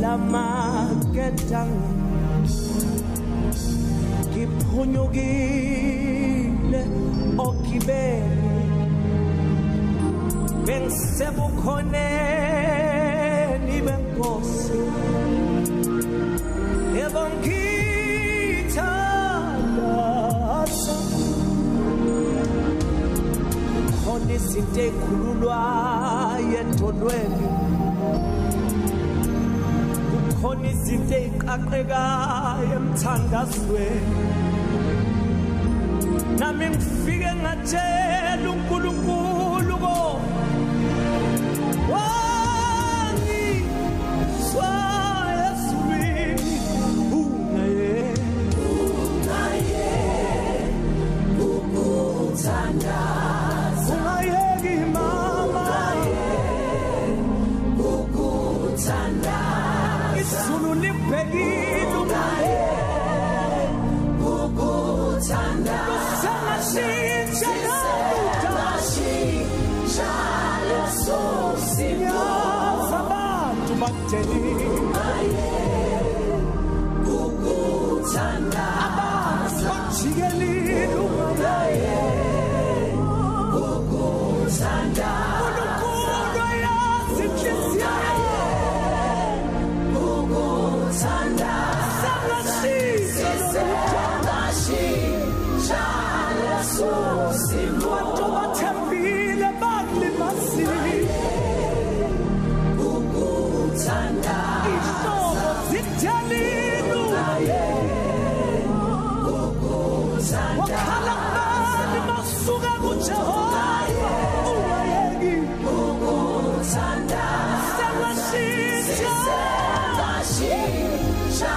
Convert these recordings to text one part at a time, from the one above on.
lamaketanga ngiphunyukile ogibeni bengisebukhoneni benkosi yebo ngithandaza khona izinto ey'khululwayo edolweni izinto ey'qaqekayo emthandazweni. Nami ngifike ngatshela yaza abantu bakudelile abantu sengashintsha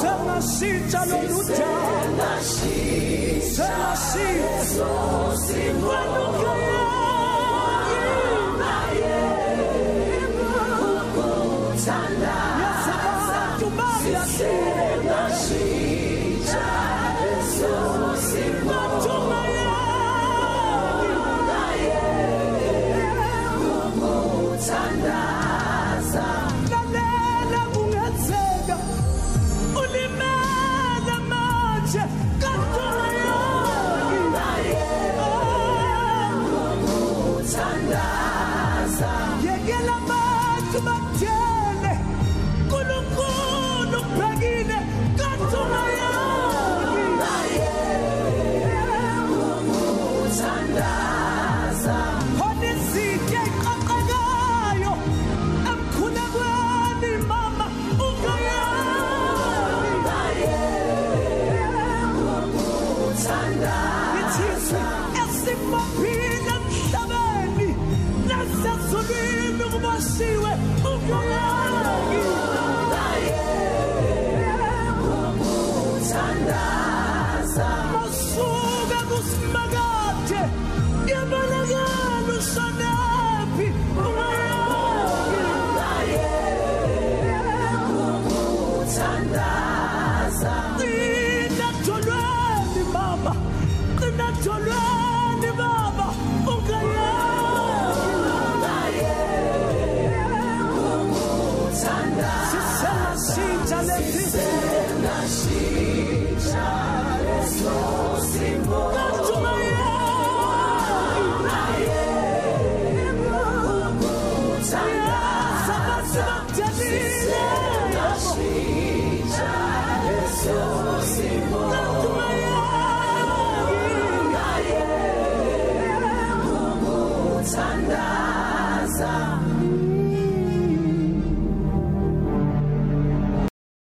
sengashintsha lolu daba sengashintsha wena ukuthi bakutshele nkulunkulu kubhekile kathuma yami khona izinto eyiqaqakayo emkhulekweni mama ungayami ithizwe esimaphile emhlabeni nasezulwini kubasiwe ungayeki Sandaza